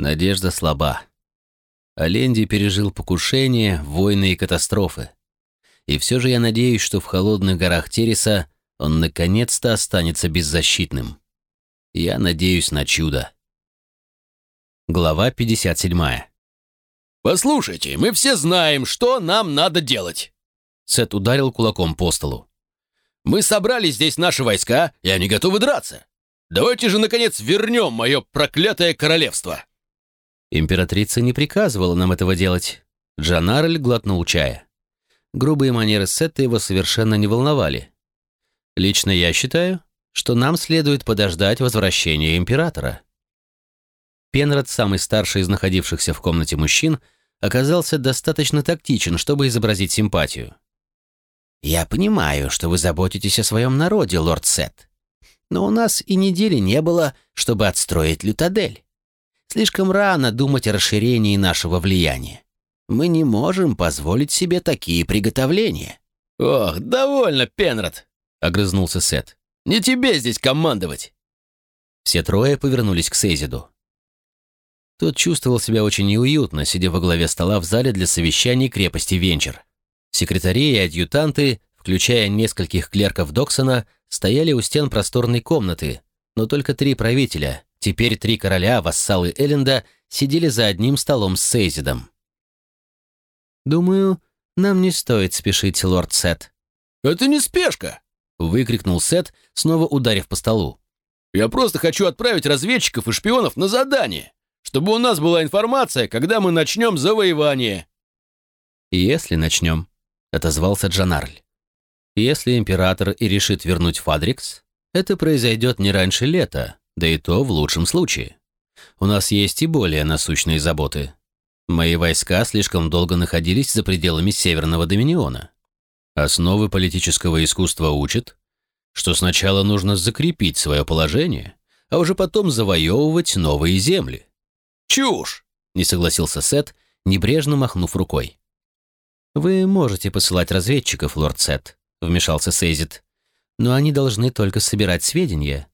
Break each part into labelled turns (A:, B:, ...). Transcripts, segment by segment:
A: Надежда слаба. Оленди пережил покушение, войны и катастрофы. И все же я надеюсь, что в холодных горах Тереса он наконец-то останется беззащитным. Я надеюсь на чудо. Глава 57.
B: «Послушайте, мы все знаем, что нам надо делать!»
A: Сет ударил кулаком по столу.
B: «Мы собрали здесь наши войска, и они готовы драться. Давайте же, наконец, вернем мое проклятое королевство!»
A: Императрица не приказывала нам этого делать. Джанарль глотнул чая. Грубые манеры Сетта его совершенно не волновали. Лично я считаю, что нам следует подождать возвращения императора. Пенрод, самый старший из находившихся в комнате мужчин, оказался достаточно тактичен, чтобы изобразить симпатию. «Я понимаю, что вы заботитесь о своем народе, лорд Сет. Но у нас и недели не было, чтобы отстроить Лютадель. Слишком рано думать о расширении нашего влияния. Мы не можем позволить себе такие приготовления».
B: «Ох, довольно, Пенрод!» — огрызнулся Сет. «Не тебе здесь командовать!»
A: Все трое повернулись к Сейзиду. Тот чувствовал себя очень неуютно, сидя во главе стола в зале для совещаний крепости Венчер. Секретари и адъютанты, включая нескольких клерков Доксона, стояли у стен просторной комнаты, но только три правителя Теперь три короля, вассалы Элленда, сидели за одним столом с Сейзидом. «Думаю, нам не стоит спешить, лорд Сет».
B: «Это не спешка!»
A: — выкрикнул Сет, снова ударив по столу.
B: «Я просто хочу отправить разведчиков и шпионов на задание, чтобы у нас была информация, когда мы начнем завоевание».
A: «Если начнем», — отозвался Джанарль. «Если император и решит вернуть Фадрикс, это произойдет не раньше лета, да и то в лучшем случае. У нас есть и более насущные заботы. Мои войска слишком долго находились за пределами Северного Доминиона. Основы политического искусства учат, что сначала нужно закрепить свое положение, а уже потом завоевывать новые земли.
B: «Чушь!» — не согласился Сет, небрежно махнув рукой.
A: «Вы можете посылать разведчиков, лорд Сет», — вмешался Сейзит, «но они должны только собирать сведения,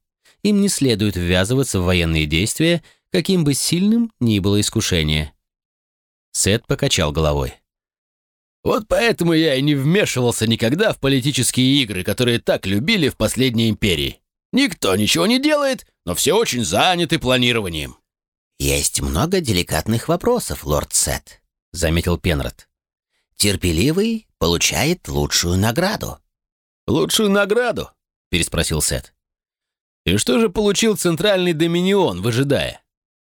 A: им не следует ввязываться в военные действия, каким бы сильным ни было искушение. Сет покачал головой.
B: Вот поэтому я и не вмешивался никогда в политические игры, которые так любили в последней империи. Никто ничего не делает, но все очень заняты планированием.
C: «Есть много деликатных вопросов, лорд Сет», — заметил Пенрод. «Терпеливый получает лучшую награду».
B: «Лучшую награду?» — переспросил Сет. И что же получил центральный доминион, выжидая?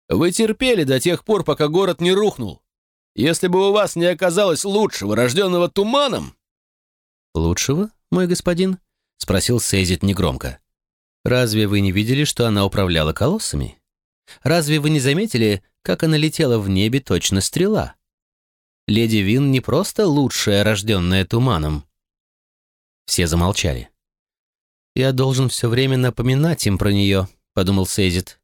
B: Вы терпели до тех пор, пока город не рухнул. Если бы у вас не оказалось лучшего, рожденного туманом...»
A: «Лучшего, мой господин?» — спросил Сейзит негромко. «Разве вы не видели, что она управляла колоссами? Разве вы не заметили, как она летела в небе точно стрела? Леди Вин не просто лучшая, рожденная туманом». Все замолчали. «Я должен все время напоминать им про нее», — подумал Сейзит.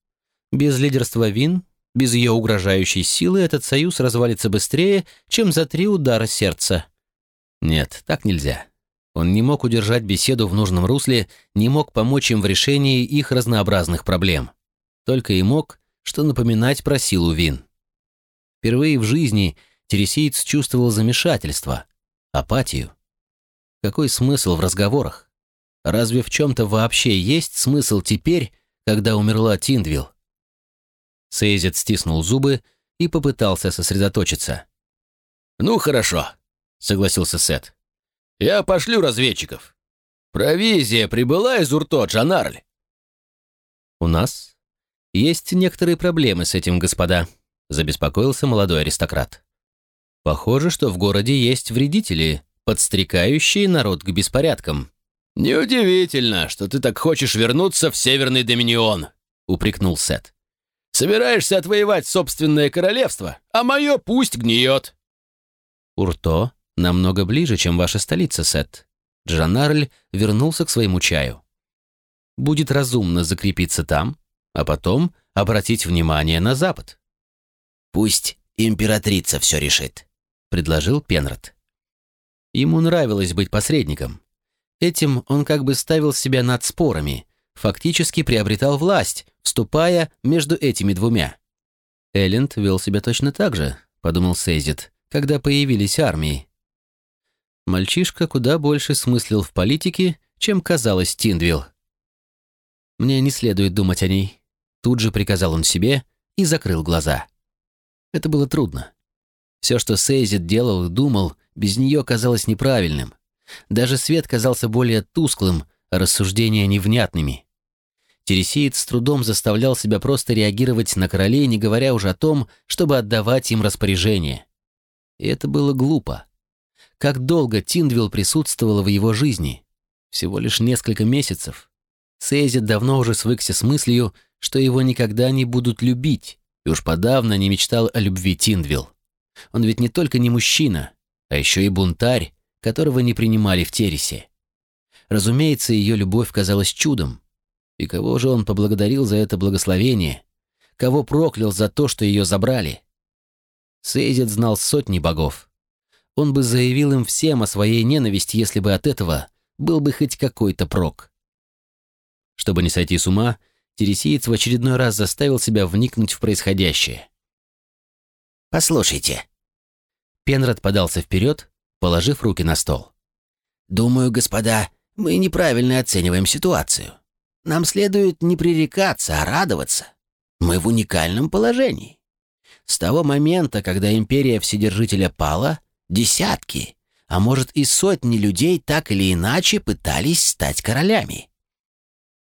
A: «Без лидерства Вин, без ее угрожающей силы этот союз развалится быстрее, чем за три удара сердца». Нет, так нельзя. Он не мог удержать беседу в нужном русле, не мог помочь им в решении их разнообразных проблем. Только и мог, что напоминать про силу Вин. Впервые в жизни Тересиец чувствовал замешательство, апатию. Какой смысл в разговорах? Разве в чем-то вообще есть смысл теперь, когда умерла Тиндвилл? Сейзет стиснул зубы и попытался сосредоточиться.
B: «Ну, хорошо», — согласился Сет. «Я пошлю разведчиков. Провизия прибыла из Урто, Джанарль».
A: «У нас есть некоторые проблемы с этим, господа», — забеспокоился молодой аристократ. «Похоже, что в городе есть вредители, подстрекающие народ к беспорядкам».
B: «Неудивительно, что ты так хочешь вернуться в Северный Доминион», — упрекнул Сет. «Собираешься отвоевать собственное королевство, а мое пусть гниет».
A: «Урто намного ближе, чем ваша столица, Сет». Джанарль вернулся к своему чаю. «Будет разумно закрепиться там, а потом обратить внимание на запад».
C: «Пусть императрица все решит», — предложил Пенрод.
A: Ему нравилось быть посредником. Этим он как бы ставил себя над спорами, фактически приобретал власть, вступая между этими двумя. Элленд вел себя точно так же, подумал Сейзит, когда появились армии. Мальчишка куда больше смыслил в политике, чем казалось Тиндвилл. Мне не следует думать о ней. Тут же приказал он себе и закрыл глаза. Это было трудно. Все, что Сейзит делал и думал, без нее казалось неправильным. Даже свет казался более тусклым, а рассуждения невнятными. Тересиец с трудом заставлял себя просто реагировать на королей, не говоря уже о том, чтобы отдавать им распоряжение. И это было глупо. Как долго Тиндвилл присутствовала в его жизни? Всего лишь несколько месяцев. Сейзит давно уже свыкся с мыслью, что его никогда не будут любить, и уж подавно не мечтал о любви Тиндвилл. Он ведь не только не мужчина, а еще и бунтарь, которого не принимали в Тересе. Разумеется, ее любовь казалась чудом, и кого же он поблагодарил за это благословение? Кого проклял за то, что ее забрали? Сейзит знал сотни богов. Он бы заявил им всем о своей ненависти, если бы от этого был бы хоть какой-то прок. Чтобы не сойти с ума, Тересиец в очередной раз заставил себя вникнуть в происходящее.
C: «Послушайте».
A: Пенрод подался вперед, положив руки на стол.
C: «Думаю, господа, мы неправильно оцениваем ситуацию. Нам следует не пререкаться, а радоваться. Мы в уникальном положении. С того момента, когда империя Вседержителя пала, десятки, а может и сотни людей так или иначе пытались стать королями.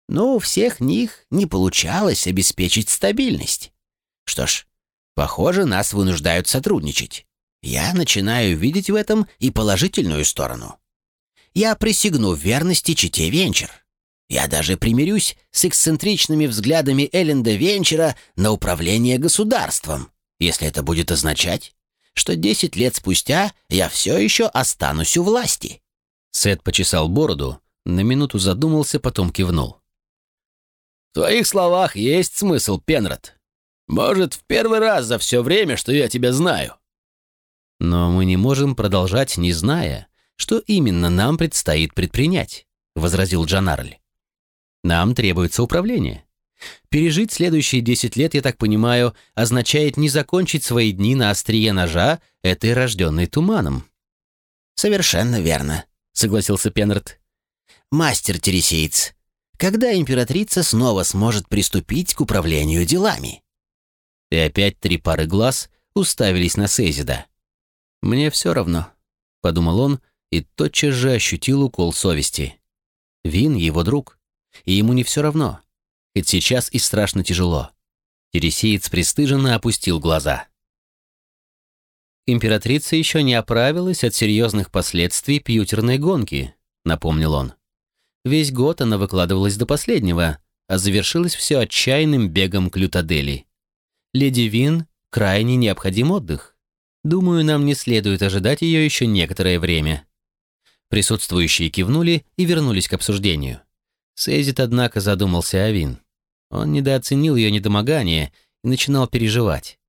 C: Но у всех них не получалось обеспечить стабильность. Что ж, похоже, нас вынуждают сотрудничать. Я начинаю видеть в этом и положительную сторону. Я присягну верности чите Венчер. Я даже примирюсь с эксцентричными взглядами Элленда Венчера на управление государством, если это будет означать, что десять лет спустя я все еще останусь у власти».
A: Сет почесал бороду, на минуту задумался, потом кивнул.
B: «В твоих словах есть смысл, Пенрод. Может, в первый раз за все время, что я тебя знаю».
A: «Но мы не можем продолжать, не зная, что именно нам предстоит предпринять», — возразил Джанарль. Нам требуется управление. Пережить следующие 10 лет, я так понимаю, означает не закончить свои дни на острие ножа, этой рожденной туманом.
C: «Совершенно верно», — согласился Пеннерт. «Мастер Тересеец, когда императрица снова сможет приступить к управлению делами?»
A: И опять три пары глаз уставились на Сейзида. «Мне все равно», — подумал он и тотчас же ощутил укол совести. Вин — его друг и ему не все равно. Хоть сейчас и страшно тяжело. Тересиец пристыженно опустил глаза. «Императрица еще не оправилась от серьезных последствий пьютерной гонки», — напомнил он. Весь год она выкладывалась до последнего, а завершилось все отчаянным бегом к Лютадели. Леди Вин крайне необходим отдых. Думаю, нам не следует ожидать ее еще некоторое время. Присутствующие кивнули и вернулись к обсуждению. Сейзит, однако, задумался о Вин. Он недооценил ее недомогание и начинал переживать.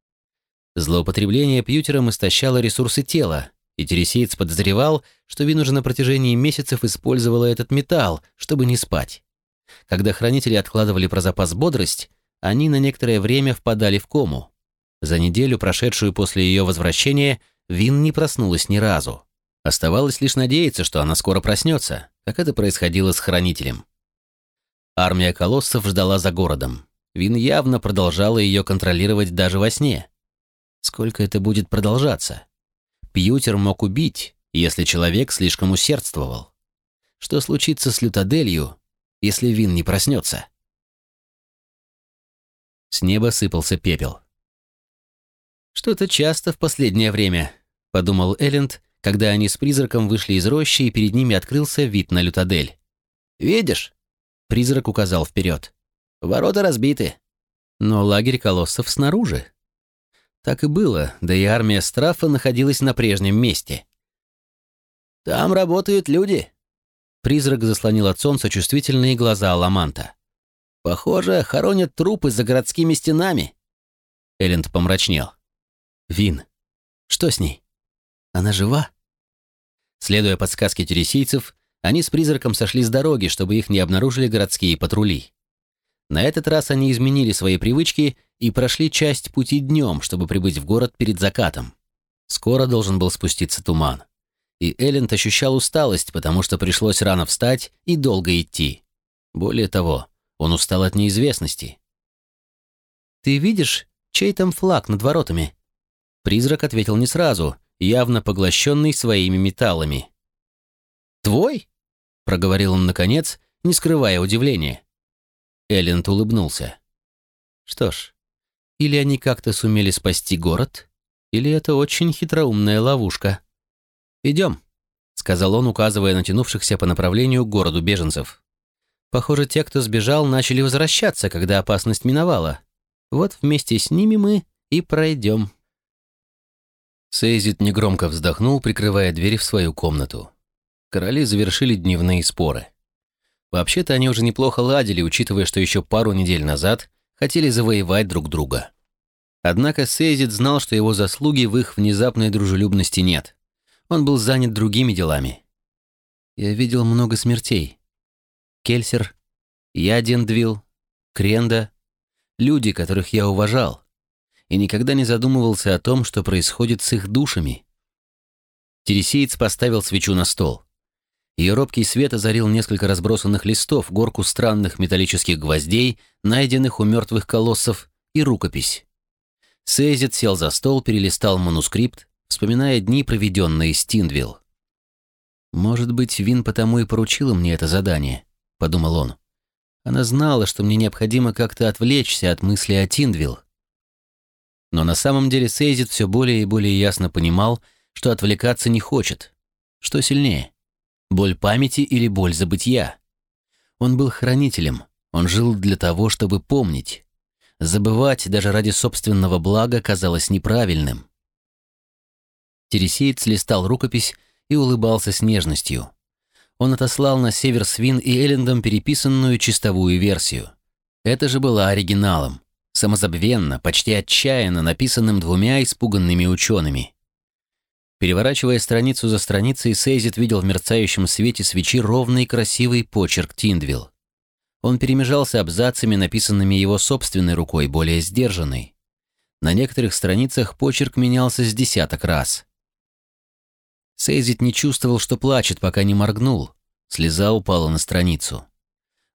A: Злоупотребление пьютером истощало ресурсы тела, и Тересиец подозревал, что Вин уже на протяжении месяцев использовала этот металл, чтобы не спать. Когда хранители откладывали про запас бодрость, они на некоторое время впадали в кому. За неделю, прошедшую после ее возвращения, Вин не проснулась ни разу. Оставалось лишь надеяться, что она скоро проснется, как это происходило с хранителем. Армия колоссов ждала за городом. Вин явно продолжала ее контролировать даже во сне. Сколько это будет продолжаться? Пьютер мог убить, если человек слишком усердствовал. Что случится с Лютаделью, если Вин не проснется? С неба сыпался пепел. «Что-то часто в последнее время», — подумал Элленд, когда они с призраком вышли из рощи, и перед ними открылся вид на Лютадель. «Видишь?» Призрак указал вперед. «Ворота разбиты». Но лагерь колоссов снаружи. Так и было, да и армия Страфа находилась на прежнем месте. «Там работают люди». Призрак заслонил от солнца чувствительные глаза Аламанта. «Похоже, хоронят трупы за городскими стенами». Элленд помрачнел. «Вин, что с ней? Она жива?» Следуя подсказке тересийцев, они с призраком сошли с дороги, чтобы их не обнаружили городские патрули. На этот раз они изменили свои привычки и прошли часть пути днем, чтобы прибыть в город перед закатом. Скоро должен был спуститься туман. И Элленд ощущал усталость, потому что пришлось рано встать и долго идти. Более того, он устал от неизвестности. «Ты видишь, чей там флаг над воротами?» Призрак ответил не сразу, явно поглощенный своими металлами. «Твой?» — проговорил он наконец, не скрывая удивления. Элленд улыбнулся. «Что ж, или они как-то сумели спасти город, или это очень хитроумная ловушка. Идем», — сказал он, указывая на тянувшихся по направлению к городу беженцев. «Похоже, те, кто сбежал, начали возвращаться, когда опасность миновала. Вот вместе с ними мы и пройдем». Сейзит негромко вздохнул, прикрывая дверь в свою комнату. Короли завершили дневные споры. Вообще-то они уже неплохо ладили, учитывая, что еще пару недель назад хотели завоевать друг друга. Однако Сейзит знал, что его заслуги в их внезапной дружелюбности нет. Он был занят другими делами. Я видел много смертей. Кельсер, Ядендвилл, Кренда. Люди, которых я уважал. И никогда не задумывался о том, что происходит с их душами. Тересиец поставил свечу на стол. Ее робкий свет озарил несколько разбросанных листов, горку странных металлических гвоздей, найденных у мертвых колоссов, и рукопись. Сейзит сел за стол, перелистал манускрипт, вспоминая дни, проведенные с Тиндвилл. «Может быть, Вин потому и поручила мне это задание», — подумал он. Она знала, что мне необходимо как-то отвлечься от мысли о Тиндвилл. Но на самом деле Сейзит все более и более ясно понимал, что отвлекаться не хочет. Что сильнее? Боль памяти или боль забытия? Он был хранителем, он жил для того, чтобы помнить. Забывать даже ради собственного блага казалось неправильным. Тересеец листал рукопись и улыбался с нежностью. Он отослал на север Свин и Эллендом переписанную чистовую версию. Это же была оригиналом, самозабвенно, почти отчаянно написанным двумя испуганными учеными. Переворачивая страницу за страницей, Сейзит видел в мерцающем свете свечи ровный красивый почерк Тиндвилл. Он перемежался абзацами, написанными его собственной рукой, более сдержанной. На некоторых страницах почерк менялся с десяток раз. Сейзит не чувствовал, что плачет, пока не моргнул. Слеза упала на страницу.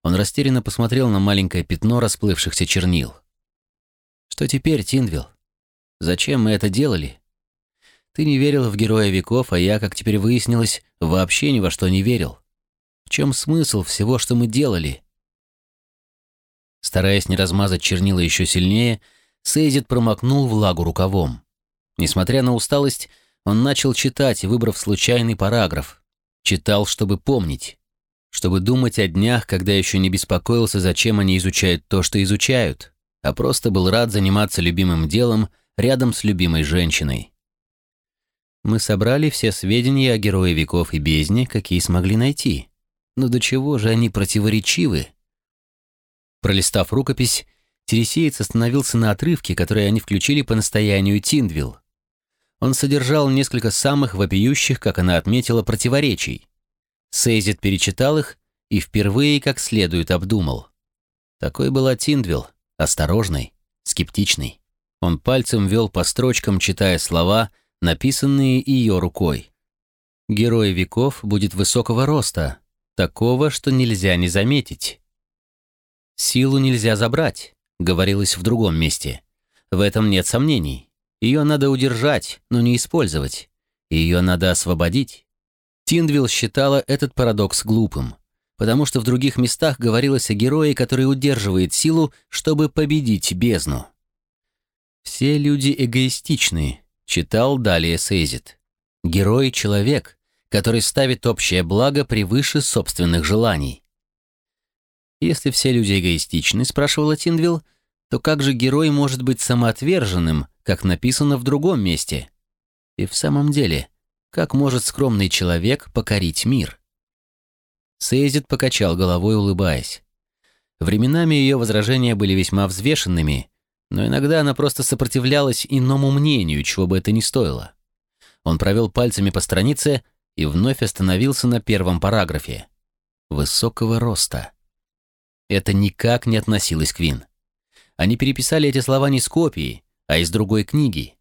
A: Он растерянно посмотрел на маленькое пятно расплывшихся чернил. «Что теперь, Тиндвилл? Зачем мы это делали?» Ты не верил в героя веков, а я, как теперь выяснилось, вообще ни во что не верил. В чем смысл всего, что мы делали? Стараясь не размазать чернила еще сильнее, Сейзит промокнул влагу рукавом. Несмотря на усталость, он начал читать, выбрав случайный параграф. Читал, чтобы помнить. Чтобы думать о днях, когда еще не беспокоился, зачем они изучают то, что изучают, а просто был рад заниматься любимым делом рядом с любимой женщиной. Мы собрали все сведения о герое веков и бездне, какие смогли найти. Но до чего же они противоречивы? Пролистав рукопись, Тересеец остановился на отрывке, который они включили по настоянию Тиндвилл. Он содержал несколько самых вопиющих, как она отметила, противоречий. Сейзит перечитал их и впервые как следует обдумал. Такой была Тиндвилл, осторожный, скептичный. Он пальцем вел по строчкам, читая слова — написанные ее рукой. Герой веков будет высокого роста, такого, что нельзя не заметить. Силу нельзя забрать, говорилось в другом месте. В этом нет сомнений. Ее надо удержать, но не использовать. Ее надо освободить. Тиндвилл считала этот парадокс глупым, потому что в других местах говорилось о герое, который удерживает силу, чтобы победить бездну. Все люди эгоистичны, Читал далее Сейзит. Герой — человек, который ставит общее благо превыше собственных желаний. Если все люди эгоистичны, спрашивала Тиндвилл, то как же герой может быть самоотверженным, как написано в другом месте? И в самом деле, как может скромный человек покорить мир? Сейзит покачал головой, улыбаясь. Временами ее возражения были весьма взвешенными, но иногда она просто сопротивлялась иному мнению, чего бы это ни стоило. Он провел пальцами по странице и вновь остановился на первом параграфе. Высокого роста. Это никак не относилось к Вин. Они переписали эти слова не с копии, а из другой книги.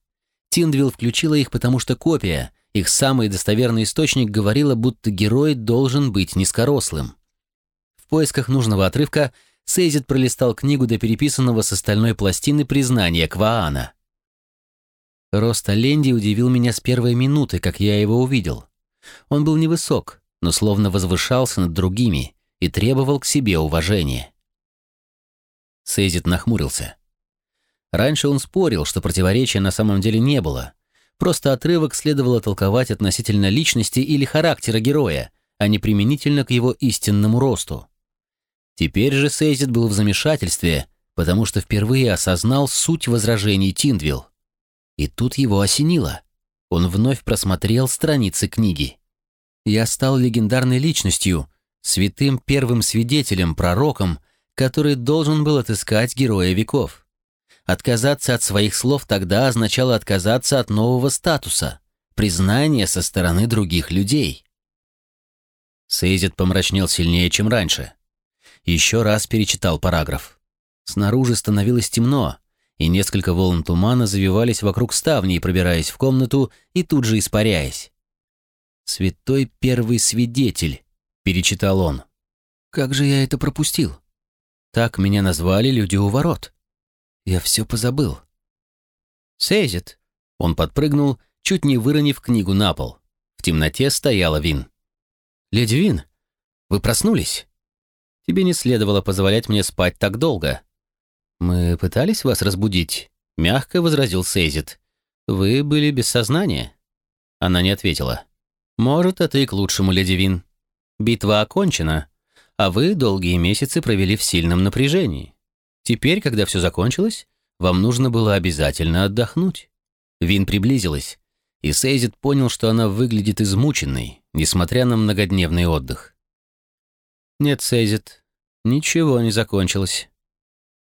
A: Тиндвилл включила их, потому что копия, их самый достоверный источник, говорила, будто герой должен быть низкорослым. В поисках нужного отрывка Сейзит пролистал книгу до переписанного с остальной пластины признания Кваана. Рост Оленди удивил меня с первой минуты, как я его увидел. Он был невысок, но словно возвышался над другими и требовал к себе уважения. Сейзит нахмурился. Раньше он спорил, что противоречия на самом деле не было. Просто отрывок следовало толковать относительно личности или характера героя, а не применительно к его истинному росту. Теперь же Сейзит был в замешательстве, потому что впервые осознал суть возражений Тиндвилл. И тут его осенило. Он вновь просмотрел страницы книги. Я стал легендарной личностью, святым первым свидетелем, пророком, который должен был отыскать героя веков. Отказаться от своих слов тогда означало отказаться от нового статуса, признания со стороны других людей. Сейзит помрачнел сильнее, чем раньше. Еще раз перечитал параграф. Снаружи становилось темно, и несколько волн тумана завивались вокруг ставней, пробираясь в комнату и тут же испаряясь. «Святой первый свидетель», — перечитал он. «Как же я это пропустил? Так меня назвали люди у ворот. Я все позабыл». «Сейзит», — он подпрыгнул, чуть не выронив книгу на пол. В темноте стояла Вин. «Леди Вин, вы проснулись? Тебе не следовало позволять мне спать так долго. «Мы пытались вас разбудить», — мягко возразил Сейзит. «Вы были без сознания». Она не ответила. «Может, это и к лучшему, леди Вин. Битва окончена, а вы долгие месяцы провели в сильном напряжении. Теперь, когда все закончилось, вам нужно было обязательно отдохнуть». Вин приблизилась, и Сейзит понял, что она выглядит измученной, несмотря на многодневный отдых. «Нет, Сейзит, ничего не закончилось».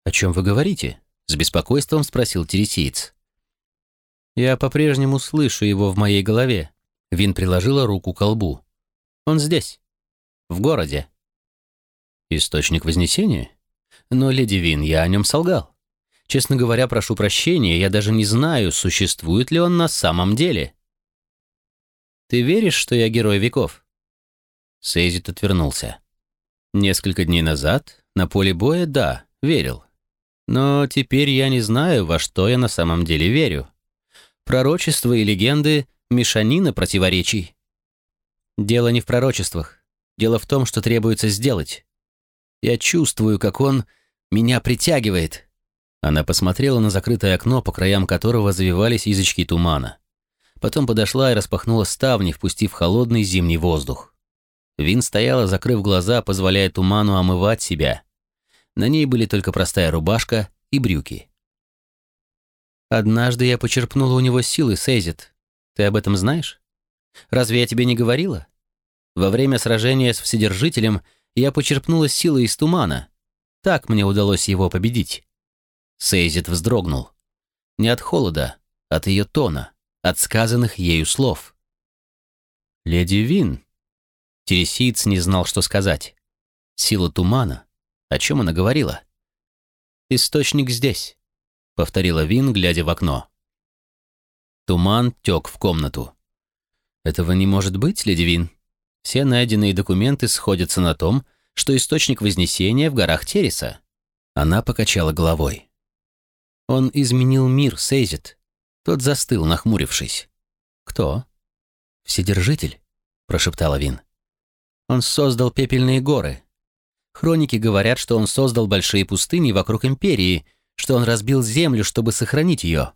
A: «О чем вы говорите?» — с беспокойством спросил тересиец. «Я по-прежнему слышу его в моей голове». Вин приложила руку к колбу. «Он здесь, в городе». «Источник Вознесения? Но, леди Вин, я о нем солгал. Честно говоря, прошу прощения, я даже не знаю, существует ли он на самом деле». «Ты веришь, что я герой веков?» Сейзит отвернулся. «Несколько дней назад, на поле боя, да, верил. Но теперь я не знаю, во что я на самом деле верю. Пророчества и легенды — мешанина противоречий. Дело не в пророчествах. Дело в том, что требуется сделать. Я чувствую, как он меня притягивает. Она посмотрела на закрытое окно, по краям которого завивались язычки тумана. Потом подошла и распахнула ставни, впустив холодный зимний воздух. Вин стояла, закрыв глаза, позволяя туману омывать себя. На ней были только простая рубашка и брюки. «Однажды я почерпнула у него силы, Сейзит. Ты об этом знаешь? Разве я тебе не говорила? Во время сражения с Вседержителем я почерпнула силы из тумана. Так мне удалось его победить». Сейзит вздрогнул. Не от холода, от ее тона, от сказанных ею слов. «Леди Вин». Тересиец не знал, что сказать. Сила тумана, о чем она говорила? «Источник здесь», — повторила Вин, глядя в окно. Туман тек в комнату. «Этого не может быть, леди Вин. Все найденные документы сходятся на том, что источник Вознесения в горах Тереса». Она покачала головой. «Он изменил мир, Сейзит». Тот застыл, нахмурившись. «Кто?» «Вседержитель», — прошептала Вин. «Он создал пепельные горы, Хроники говорят, что он создал большие пустыни вокруг империи, что он разбил землю, чтобы сохранить ее.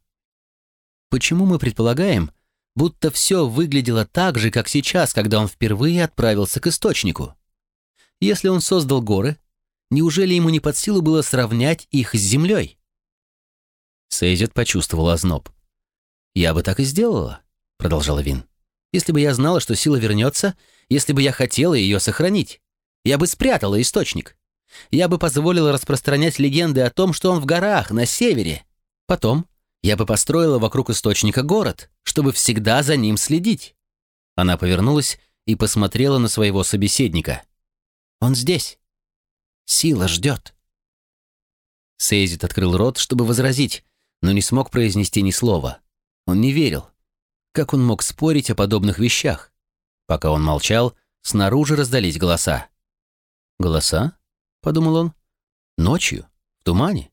A: Почему мы предполагаем, будто все выглядело так же, как сейчас, когда он впервые отправился к источнику? Если он создал горы, неужели ему не под силу было сравнять их с землей? Сейзет почувствовал озноб. «Я бы так и сделала», — продолжала Вин. «Если бы я знала, что сила вернется, если бы я хотела ее сохранить. Я бы спрятала источник. Я бы позволила распространять легенды о том, что он в горах, на севере. Потом я бы построила вокруг источника город, чтобы всегда за ним следить. Она повернулась и посмотрела на своего собеседника. Он здесь.
C: Сила ждет».
A: Сейзит открыл рот, чтобы возразить, но не смог произнести ни слова. Он не верил. Как он мог спорить о подобных вещах? Пока он молчал, снаружи раздались голоса. «Голоса?» — подумал он. «Ночью? В тумане?»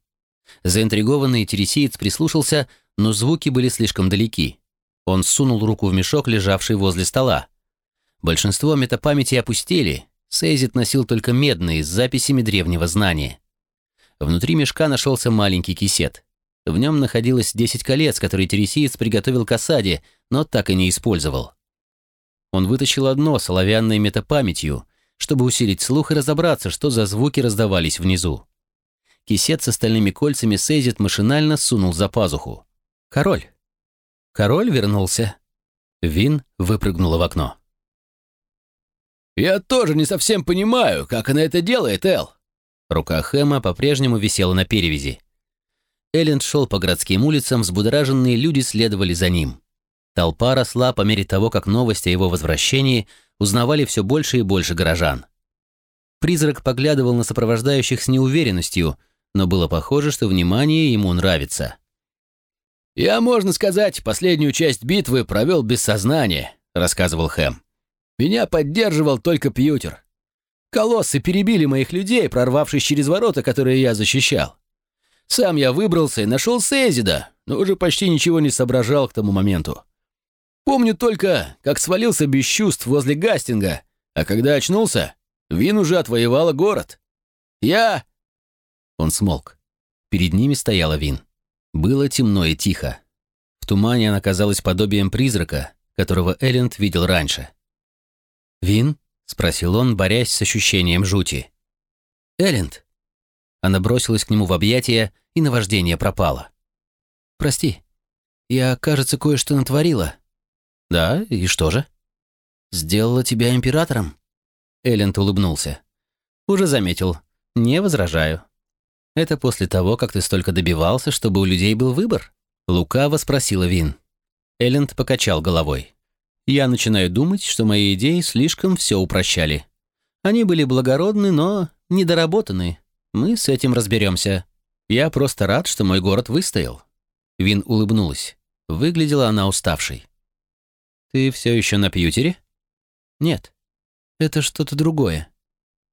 A: Заинтригованный тересиец прислушался, но звуки были слишком далеки. Он сунул руку в мешок, лежавший возле стола. Большинство метапамяти опустили, Сейзит носил только медные с записями древнего знания. Внутри мешка нашелся маленький кисет. В нем находилось 10 колец, которые тересиец приготовил к осаде, но так и не использовал. Он вытащил одно с оловянной метапамятью, чтобы усилить слух и разобраться, что за звуки раздавались внизу. Кисет с остальными кольцами Сейзит машинально сунул за пазуху. «Король!» Король вернулся. Вин выпрыгнула в окно.
B: «Я тоже не совсем понимаю, как она это делает, Эл».
A: Рука Хэма по-прежнему висела на перевязи. Элленд шел по городским улицам, взбудораженные люди следовали за ним. Толпа росла по мере того, как новости о его возвращении узнавали все больше и больше горожан. Призрак поглядывал на сопровождающих с неуверенностью, но было похоже, что внимание ему нравится.
B: «Я, можно сказать, последнюю часть битвы провел без сознания», — рассказывал Хэм. «Меня поддерживал только Пьютер. Колоссы перебили моих людей, прорвавшись через ворота, которые я защищал. Сам я выбрался и нашел Сейзида, но уже почти ничего не соображал к тому моменту. Помню только, как свалился без чувств возле Гастинга, а когда очнулся, Вин уже отвоевала город. Я...»
A: Он смолк. Перед ними стояла Вин. Было темно и тихо. В тумане она казалась подобием призрака, которого Элленд видел раньше. «Вин?» — спросил он, борясь с ощущением жути. «Элленд!» Она бросилась к нему в объятия, и наваждение пропало. «Прости, я, кажется, кое-что натворила». «Да, и что же?» «Сделала тебя императором?» Элленд улыбнулся. «Уже заметил. Не возражаю. Это после того, как ты столько добивался, чтобы у людей был выбор?» Лукаво спросила Вин. Элленд покачал головой. «Я начинаю думать, что мои идеи слишком все упрощали. Они были благородны, но недоработаны. Мы с этим разберемся. Я просто рад, что мой город выстоял». Вин улыбнулась. Выглядела она уставшей. «Ты все еще на пьютере?» «Нет. Это что-то другое».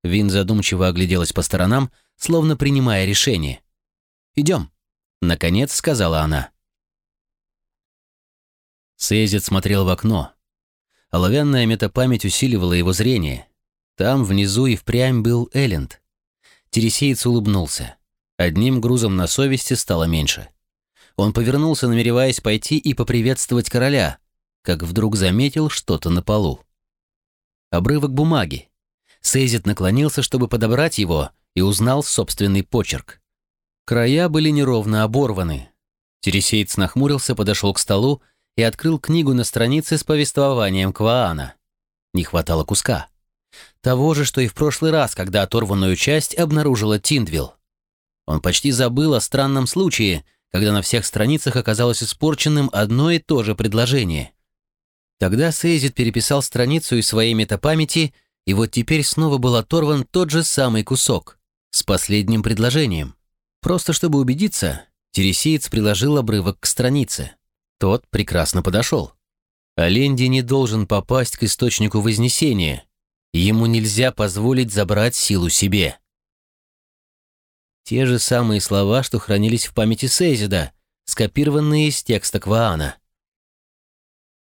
A: Вин задумчиво огляделась по сторонам, словно принимая решение. «Идем», — наконец сказала она. Сейзит смотрел в окно. Оловянная метапамять усиливала его зрение. Там, внизу и впрямь был Элленд. Тересеец улыбнулся. Одним грузом на совести стало меньше. Он повернулся, намереваясь пойти и поприветствовать короля, как вдруг заметил что-то на полу. Обрывок бумаги. Сейзит наклонился, чтобы подобрать его, и узнал собственный почерк. Края были неровно оборваны. Тересеец нахмурился, подошел к столу и открыл книгу на странице с повествованием Кваана. Не хватало куска. Того же, что и в прошлый раз, когда оторванную часть обнаружила Тиндвилл. Он почти забыл о странном случае, когда на всех страницах оказалось испорченным одно и то же предложение. Тогда Сейзит переписал страницу из своей метапамяти, и вот теперь снова был оторван тот же самый кусок с последним предложением. Просто чтобы убедиться, тересиец приложил обрывок к странице. Тот прекрасно подошел. Оленди не должен попасть к источнику Вознесения. Ему нельзя позволить забрать силу себе. Те же самые слова, что хранились в памяти Сейзида, скопированные из текста Кваана.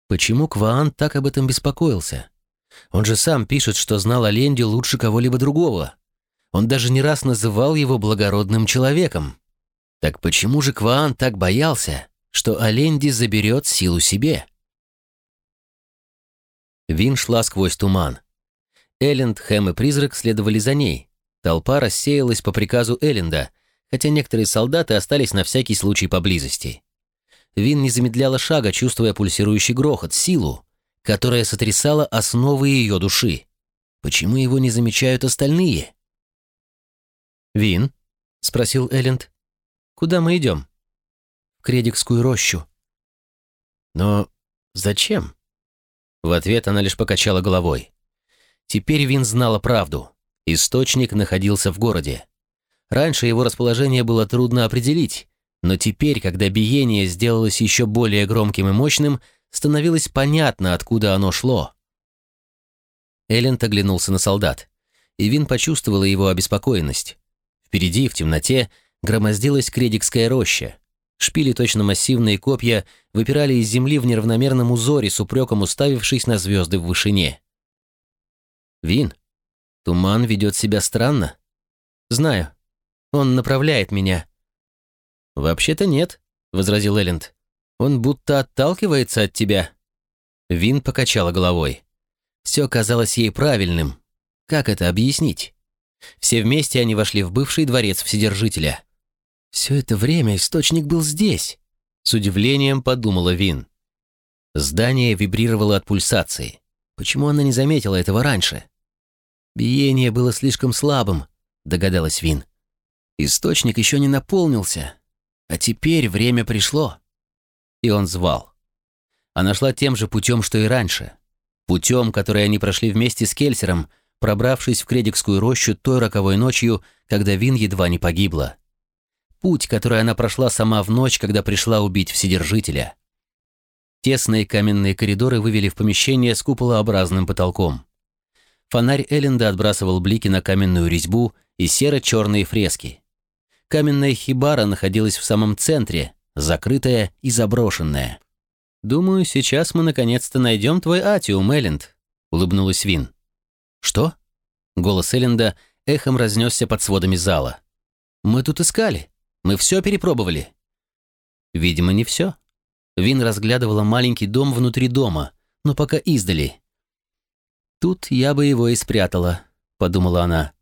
A: Почему Кваан так об этом беспокоился? Он же сам пишет, что знал Оленди лучше кого-либо другого. Он даже не раз называл его благородным человеком. Так почему же Кваан так боялся, что Оленди заберет силу себе? Вин шла сквозь туман. Элленд, Хэм и Призрак следовали за ней. Толпа рассеялась по приказу Элленда, хотя некоторые солдаты остались на всякий случай поблизости. Вин не замедляла шага, чувствуя пульсирующий грохот, силу, которая сотрясала основы ее души. Почему его не замечают остальные? «Вин?» — спросил Элленд. «Куда мы идем?» «В Кредикскую рощу». «Но зачем?» В ответ она лишь покачала головой. Теперь Вин знала правду. Источник находился в городе. Раньше его расположение было трудно определить, но теперь, когда биение сделалось еще более громким и мощным, становилось понятно, откуда оно шло. Элленд оглянулся на солдат, и Вин почувствовала его обеспокоенность. Впереди, в темноте, громоздилась кредикская роща. Шпили точно массивные копья выпирали из земли в неравномерном узоре с упреком уставившись на звезды в вышине. «Вин, туман ведет себя странно?» «Знаю. Он направляет меня». «Вообще-то нет», — возразил Элленд. «Он будто отталкивается от тебя». Вин покачала головой. Все казалось ей правильным. Как это объяснить? Все вместе они вошли в бывший дворец Вседержителя. Все это время источник был здесь. С удивлением подумала Вин. Здание вибрировало от пульсации. Почему она не заметила этого раньше? Биение было слишком слабым, догадалась Вин. Источник еще не наполнился, а теперь время пришло. И он звал. Она шла тем же путем, что и раньше. Путем, который они прошли вместе с Кельсером, пробравшись в Кредикскую рощу той роковой ночью, когда Вин едва не погибла. Путь, который она прошла сама в ночь, когда пришла убить Вседержителя. Тесные каменные коридоры вывели в помещение с куполообразным потолком. Фонарь Элленда отбрасывал блики на каменную резьбу и серо-черные фрески. Каменная хибара находилась в самом центре, закрытая и заброшенная. «Думаю, сейчас мы наконец-то найдем твой Атиум, Элленд», — улыбнулась Вин. «Что?» Голос Элленда эхом разнесся под сводами зала. «Мы тут искали. Мы все перепробовали». Видимо, не все. Вин разглядывала маленький дом внутри дома, но пока издали. «Тут я бы его и спрятала», — подумала она.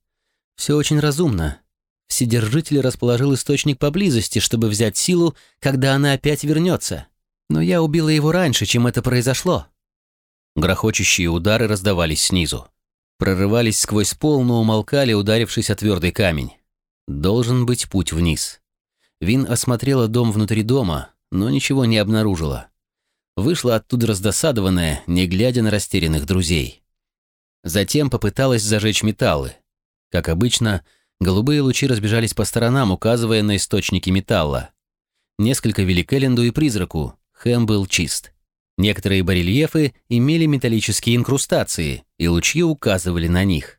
A: «Все очень разумно. Вседержитель расположил источник поблизости, чтобы взять силу, когда она опять вернется. Но я убила его раньше, чем это произошло». Грохочущие удары раздавались снизу. Прорывались сквозь пол, но умолкали, ударившись о твердый камень. Должен быть путь вниз. Вин осмотрела дом внутри дома, но ничего не обнаружила. Вышла оттуда раздосадованная, не глядя на растерянных друзей. Затем попыталась зажечь металлы. Как обычно, голубые лучи разбежались по сторонам, указывая на источники металла. Несколько вели к Элленду и призраку, Хэм был чист. Некоторые барельефы имели металлические инкрустации, и лучи указывали на них.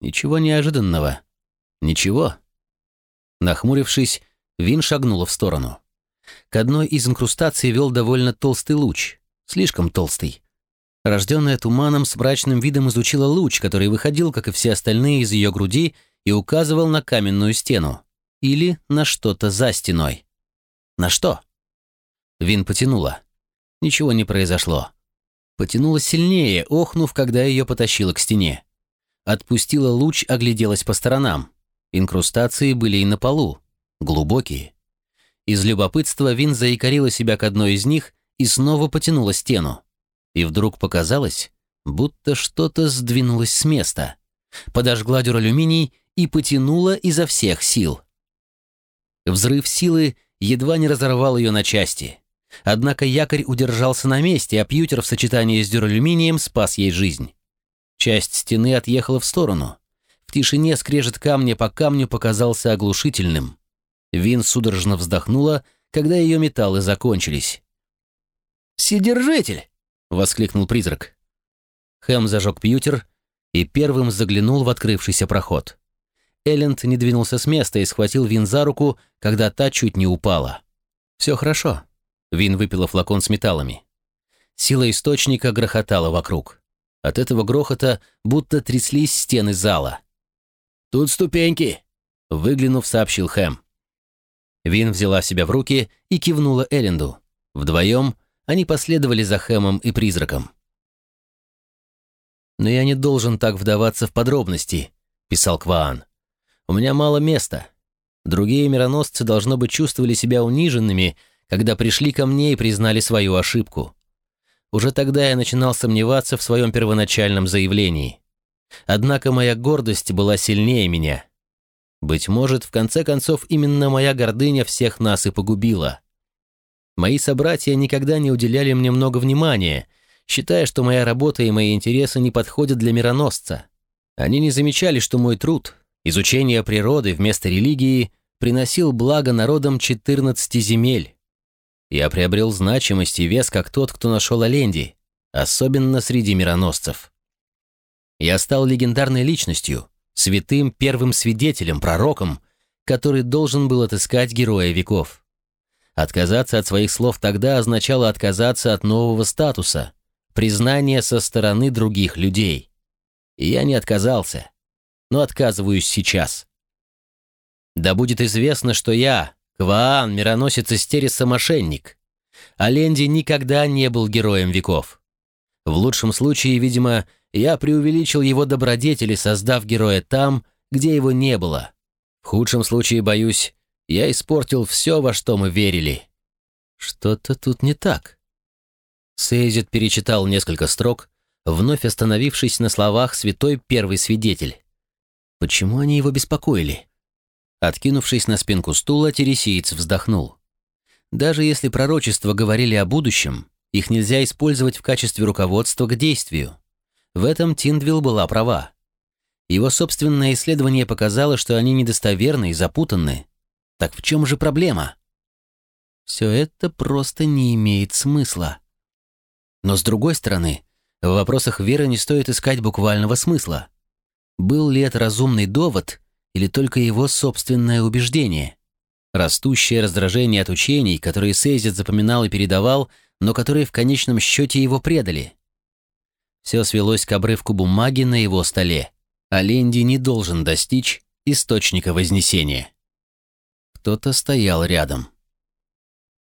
A: Ничего неожиданного. Ничего. Нахмурившись, Вин шагнула в сторону. К одной из инкрустаций вел довольно толстый луч, слишком толстый. Рожденная туманом с мрачным видом изучила луч, который выходил, как и все остальные, из ее груди и указывал на каменную стену. Или на что-то за стеной. На что? Вин потянула. Ничего не произошло. Потянула сильнее, охнув, когда ее потащило к стене. Отпустила луч, огляделась по сторонам. Инкрустации были и на полу глубокие. Из любопытства Вин заикарила себя к одной из них и снова потянула стену. И вдруг показалось, будто что-то сдвинулось с места. Подожгла дюралюминий и потянула изо всех сил. Взрыв силы едва не разорвал ее на части. Однако якорь удержался на месте, а пьютер в сочетании с дюралюминием спас ей жизнь. Часть стены отъехала в сторону. В тишине скрежет камня по камню показался оглушительным. Вин судорожно вздохнула, когда ее металлы закончились. «Вседержитель!» — воскликнул призрак. Хэм зажег пьютер и первым заглянул в открывшийся проход. Элленд не двинулся с места и схватил Вин за руку, когда та чуть не упала. «Все хорошо». Вин выпила флакон с металлами. Сила источника грохотала вокруг. От этого грохота будто тряслись стены зала. «Тут ступеньки!» — выглянув, сообщил Хэм. Вин взяла себя в руки и кивнула Элленду. Вдвоем они последовали за Хэмом и призраком. «Но я не должен так вдаваться в подробности», — писал Кваан. «У меня мало места. Другие мироносцы, должно быть, чувствовали себя униженными, когда пришли ко мне и признали свою ошибку. Уже тогда я начинал сомневаться в своем первоначальном заявлении. Однако моя гордость была сильнее меня. Быть может, в конце концов, именно моя гордыня всех нас и погубила. Мои собратья никогда не уделяли мне много внимания, считая, что моя работа и мои интересы не подходят для мироносца. Они не замечали, что мой труд, изучение природы вместо религии, приносил благо народам 14 земель. Я приобрел значимость и вес, как тот, кто нашел Оленди, особенно среди мироносцев. Я стал легендарной личностью, святым первым свидетелем, пророком, который должен был отыскать героя веков. Отказаться от своих слов тогда означало отказаться от нового статуса, признания со стороны других людей. И я не отказался, но отказываюсь сейчас. Да будет известно, что я, Кваан, мироносец Истериса, мошенник. А Ленди никогда не был героем веков. В лучшем случае, видимо, я преувеличил его добродетели, создав героя там, где его не было. В худшем случае, боюсь, я испортил все, во что мы верили. Что-то тут не так. Сейзит перечитал несколько строк, вновь остановившись на словах «Святой Первый Свидетель». Почему они его беспокоили? Откинувшись на спинку стула, тересиец вздохнул. Даже если пророчества говорили о будущем, их нельзя использовать в качестве руководства к действию. В этом Тиндвилл была права. Его собственное исследование показало, что они недостоверны и запутанны. Так в чем же проблема? Все это просто не имеет смысла. Но с другой стороны, в вопросах веры не стоит искать буквального смысла. Был ли это разумный довод или только его собственное убеждение? Растущее раздражение от учений, которые Сейзит запоминал и передавал, но которые в конечном счете его предали. Все свелось к обрывку бумаги на его столе. А не должен достичь источника Вознесения. Кто-то стоял рядом.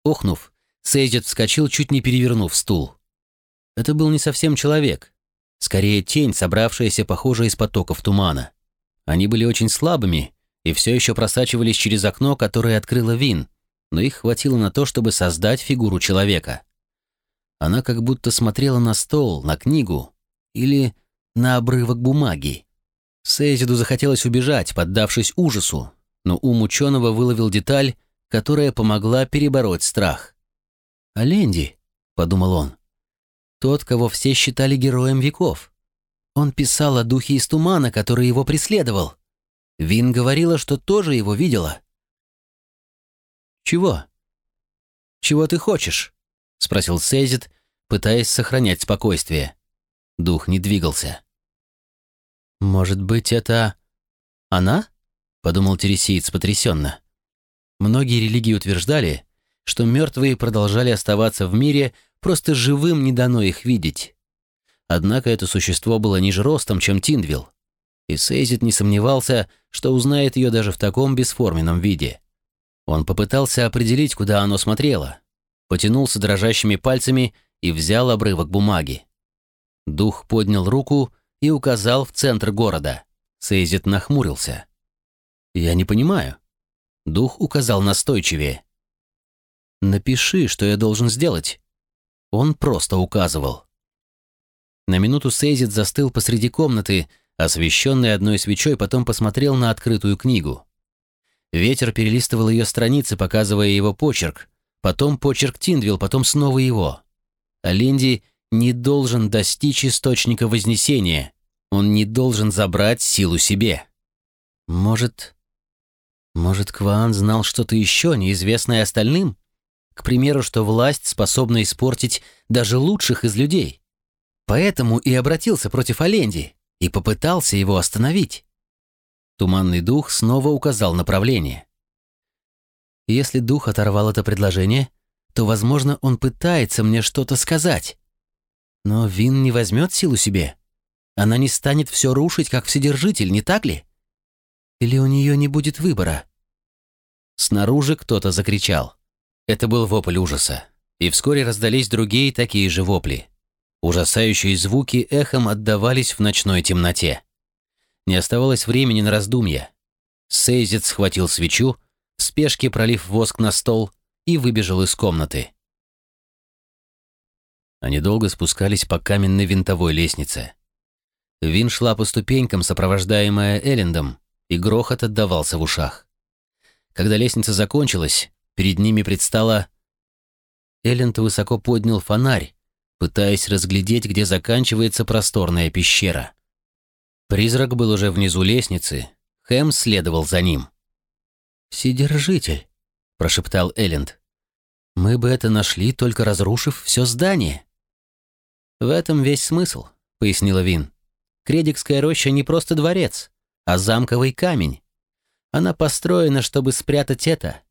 A: Охнув, Сейзет вскочил, чуть не перевернув стул. Это был не совсем человек. Скорее, тень, собравшаяся, похоже, из потоков тумана. Они были очень слабыми и все еще просачивались через окно, которое открыла Вин, но их хватило на то, чтобы создать фигуру человека. Она как будто смотрела на стол, на книгу, или на обрывок бумаги. Сейзиду захотелось убежать, поддавшись ужасу, но ум ученого выловил деталь, которая помогла перебороть страх. «Аленди», — подумал он, — «тот, кого все считали героем веков. Он писал о духе из тумана, который его преследовал. Вин говорила, что тоже его видела». «Чего? Чего ты хочешь?» — спросил Сейзит, пытаясь сохранять спокойствие. Дух не двигался. «Может быть, это... она?» — подумал Тересиец потрясенно. Многие религии утверждали, что мертвые продолжали оставаться в мире, просто живым не дано их видеть. Однако это существо было ниже ростом, чем Тиндвилл, и Сейзит не сомневался, что узнает ее даже в таком бесформенном виде. Он попытался определить, куда оно смотрело, потянулся дрожащими пальцами и взял обрывок бумаги. Дух поднял руку и указал в центр города. Сейзит нахмурился. «Я не понимаю». Дух указал настойчивее. «Напиши, что я должен сделать». Он просто указывал. На минуту Сейзит застыл посреди комнаты, освещенный одной свечой, потом посмотрел на открытую книгу. Ветер перелистывал ее страницы, показывая его почерк, потом почерк Тиндвилл, потом снова его. А Линди не должен достичь источника Вознесения. Он не должен забрать силу себе. Может, может, Кваан знал что-то еще, неизвестное остальным? К примеру, что власть способна испортить даже лучших из людей. Поэтому и обратился против Оленди и попытался его остановить. Туманный дух снова указал направление. Если дух оторвал это предложение, то, возможно, он пытается мне что-то сказать. Но Вин не возьмет силу себе. Она не станет все рушить, как Вседержитель, не так ли? Или у нее не будет выбора? Снаружи кто-то закричал. Это был вопль ужаса. И вскоре раздались другие такие же вопли. Ужасающие звуки эхом отдавались в ночной темноте. Не оставалось времени на раздумья. Сейзит схватил свечу, в спешке пролив воск на стол и выбежал из комнаты. Они долго спускались по каменной винтовой лестнице. Вин шла по ступенькам, сопровождаемая Эллендом, и грохот отдавался в ушах. Когда лестница закончилась, перед ними предстала... Элленд высоко поднял фонарь, пытаясь разглядеть, где заканчивается просторная пещера. Призрак был уже внизу лестницы. Хэм следовал за ним.
C: «Вседержитель», — прошептал Элленд. «Мы бы это нашли, только разрушив все здание».
A: «В этом весь смысл», — пояснила Вин. «Кредикская роща не просто дворец, а замковый камень. Она построена, чтобы спрятать это.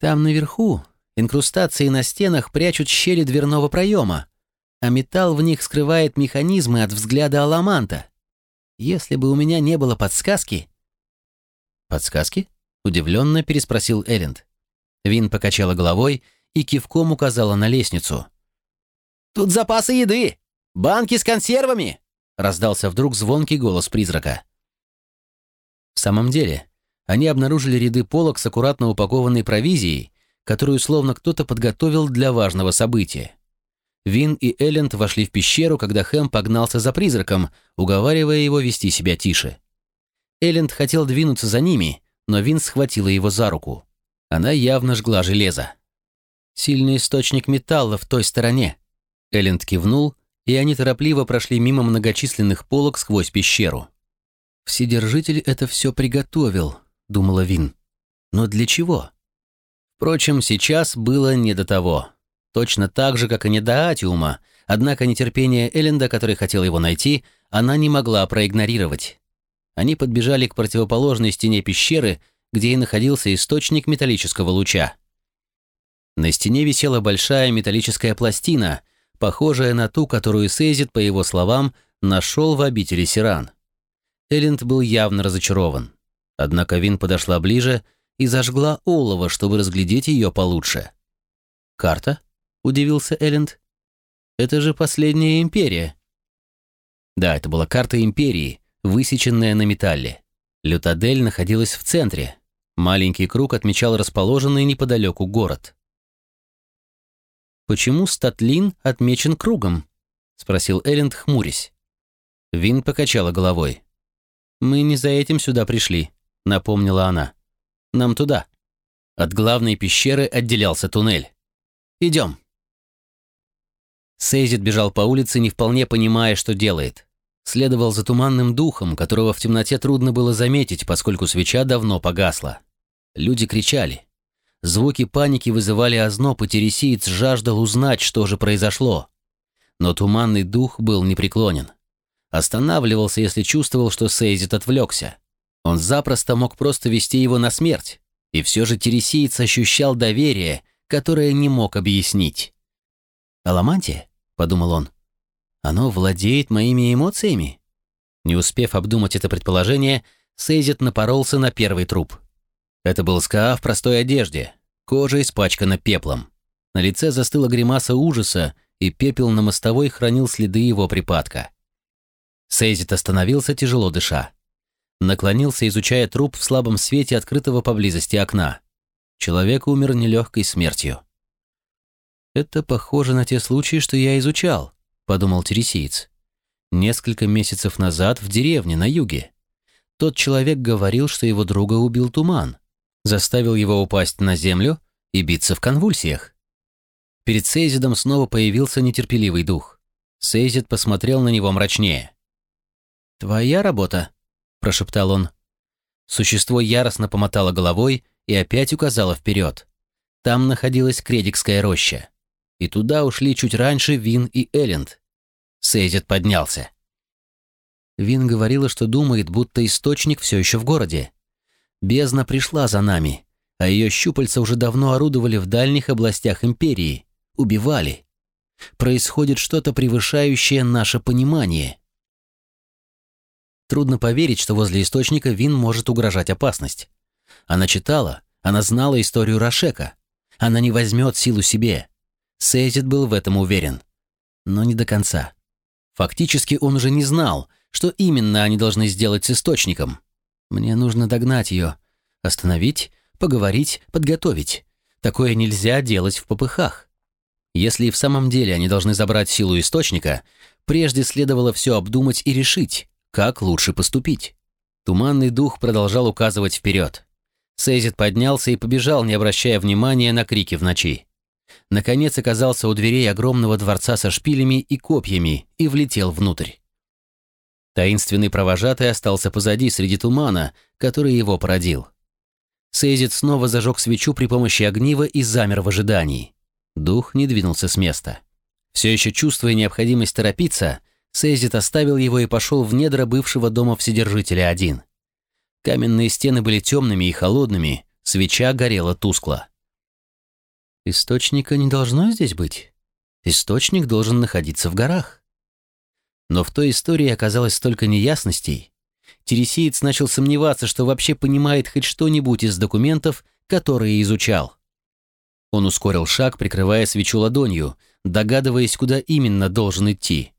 A: Там наверху инкрустации на стенах прячут щели дверного проема, а металл в них скрывает механизмы от взгляда Аламанта. Если бы у меня не было подсказки...» «Подсказки?» — удивленно переспросил Элленд. Вин покачала головой и кивком указала на лестницу. «Тут запасы еды! Банки с консервами!» — раздался вдруг звонкий голос призрака. В самом деле, они обнаружили ряды полок с аккуратно упакованной провизией, которую словно кто-то подготовил для важного события. Вин и Элленд вошли в пещеру, когда Хэм погнался за призраком, уговаривая его вести себя тише. Элленд хотел двинуться за ними, но Вин схватила его за руку. Она явно жгла железо. «Сильный источник металла в той стороне». Элленд кивнул, и они торопливо прошли мимо многочисленных полок сквозь пещеру. «Вседержитель это все приготовил», думала Вин. Но для чего? Впрочем, сейчас было не до того. Точно так же, как и не до Атиума, однако нетерпение Элленда, который хотел его найти, она не могла проигнорировать. Они подбежали к противоположной стене пещеры, где и находился источник металлического луча. На стене висела большая металлическая пластина, похожая на ту, которую Сейзит, по его словам, нашел в обители Сиран. Элленд был явно разочарован. Однако Вин подошла ближе и зажгла олово, чтобы разглядеть ее получше. «Карта?» — удивился Элленд. «Это же последняя империя». Да, это была карта империи, высеченная на металле. Лютадель находилась в центре. Маленький круг отмечал расположенный неподалеку город. «Почему Статлин отмечен кругом?» — спросил Элленд, хмурясь. Вин покачала головой. «Мы не за этим сюда пришли напомнила она. «Нам туда». От главной пещеры отделялся туннель. «Идем». Сейзит бежал по улице, не вполне понимая, что делает. Следовал за туманным духом, которого в темноте трудно было заметить, поскольку свеча давно погасла. Люди кричали. Звуки паники вызывали озноб, и Тересиец жаждал узнать, что же произошло. Но туманный дух был непреклонен. Останавливался, если чувствовал, что Сейзит отвлекся. Он запросто мог просто вести его на смерть, и все же Тересиец ощущал доверие, которое не мог объяснить. «Аламантия?» — подумал он. «Оно владеет моими эмоциями?» Не успев обдумать это предположение, Сейзит напоролся на первый труп. Это был Ска в простой одежде, кожа испачкана пеплом. На лице застыла гримаса ужаса, и пепел на мостовой хранил следы его припадка. Сейзит остановился, тяжело дыша. Наклонился, изучая труп в слабом свете открытого поблизости окна. Человек умер нелегкой смертью. «Это похоже на те случаи, что я изучал», — подумал тересиец. «Несколько месяцев назад в деревне на юге. Тот человек говорил, что его друга убил туман, заставил его упасть на землю и биться в конвульсиях. Перед Сейзидом снова появился нетерпеливый дух. Сейзид посмотрел на него мрачнее. «Твоя работа?» – прошептал он. Существо яростно помотало головой и опять указало вперед. Там находилась Кредикская роща. И туда ушли чуть раньше Вин и Элленд. Сейзет поднялся. Вин говорила, что думает, будто источник все еще в городе. Бездна пришла за нами, а ее щупальца уже давно орудовали в дальних областях Империи, убивали. Происходит что-то превышающее наше понимание. Трудно поверить, что возле источника Вин может угрожать опасность. Она читала, она знала историю Рашека. Она не возьмет силу себе. Сейзит был в этом уверен. Но не до конца. Фактически он уже не знал, что именно они должны сделать с источником. Мне нужно догнать ее, остановить, поговорить, подготовить. Такое нельзя делать в попыхах. Если и в самом деле они должны забрать силу источника, прежде следовало все обдумать и решить, как лучше поступить? Туманный дух продолжал указывать вперед. Сейзит поднялся и побежал, не обращая внимания на крики в ночи. Наконец оказался у дверей огромного дворца со шпилями и копьями и влетел внутрь. Таинственный провожатый остался позади среди тумана, который его породил. Сейзит снова зажег свечу при помощи огнива и замер в ожидании. Дух не двинулся с места. Все еще чувствуя необходимость торопиться, Сейзит оставил его и пошел в недра бывшего дома Вседержителя один. Каменные стены были темными и холодными, свеча горела тускло. Источника не должно здесь быть. Источник должен находиться в горах. Но в той истории оказалось столько неясностей. Тересиец начал сомневаться, что вообще понимает хоть что-нибудь из документов, которые изучал. Он ускорил шаг, прикрывая свечу ладонью, догадываясь, куда именно должен идти.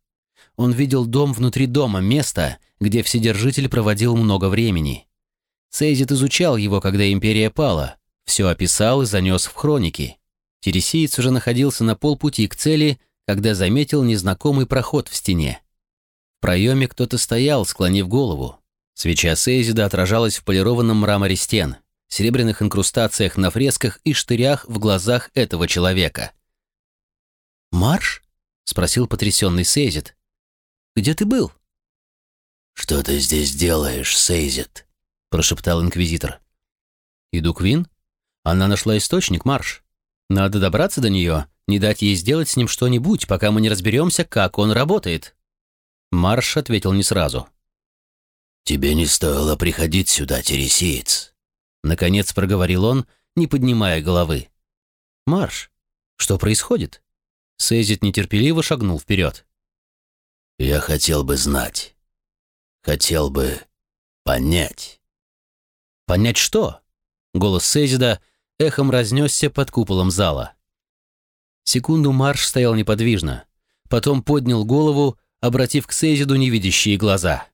A: Он видел дом внутри дома, место, где Вседержитель проводил много времени. Сейзит изучал его, когда Империя пала, все описал и занес в хроники. Тересиец уже находился на полпути к цели, когда заметил незнакомый проход в стене. В проеме кто-то стоял, склонив голову. Свеча Сейзида отражалась в полированном мраморе стен, серебряных инкрустациях на фресках и штырях в глазах этого человека. «Марш?» — спросил потрясенный Сейзит. «Где ты был?»
C: «Что ты здесь делаешь, Сейзит?» — прошептал инквизитор.
A: «Иду к Вин. Она нашла источник, Марш. Надо добраться до нее, не дать ей сделать с ним что-нибудь, пока мы не разберемся, как он работает». Марш ответил не сразу.
C: «Тебе не стоило приходить сюда, тересиец», —
A: наконец проговорил он, не поднимая головы. «Марш, что происходит?» Сейзит нетерпеливо шагнул вперед.
C: «Я хотел бы знать. Хотел бы понять».
A: «Понять что?» Голос Сейзида эхом разнесся под куполом зала. Секунду Марш стоял неподвижно, потом поднял голову, обратив к Сейзиду невидящие глаза.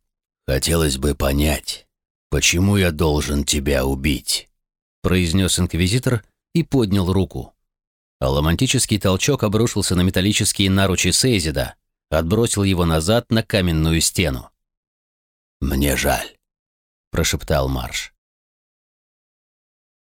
C: «Хотелось бы понять, почему я должен тебя убить?»
A: произнес инквизитор и поднял руку. Аломантический толчок обрушился на металлические наручи Сейзида, отбросил его назад на каменную стену.
C: «Мне жаль», —
A: прошептал Марш.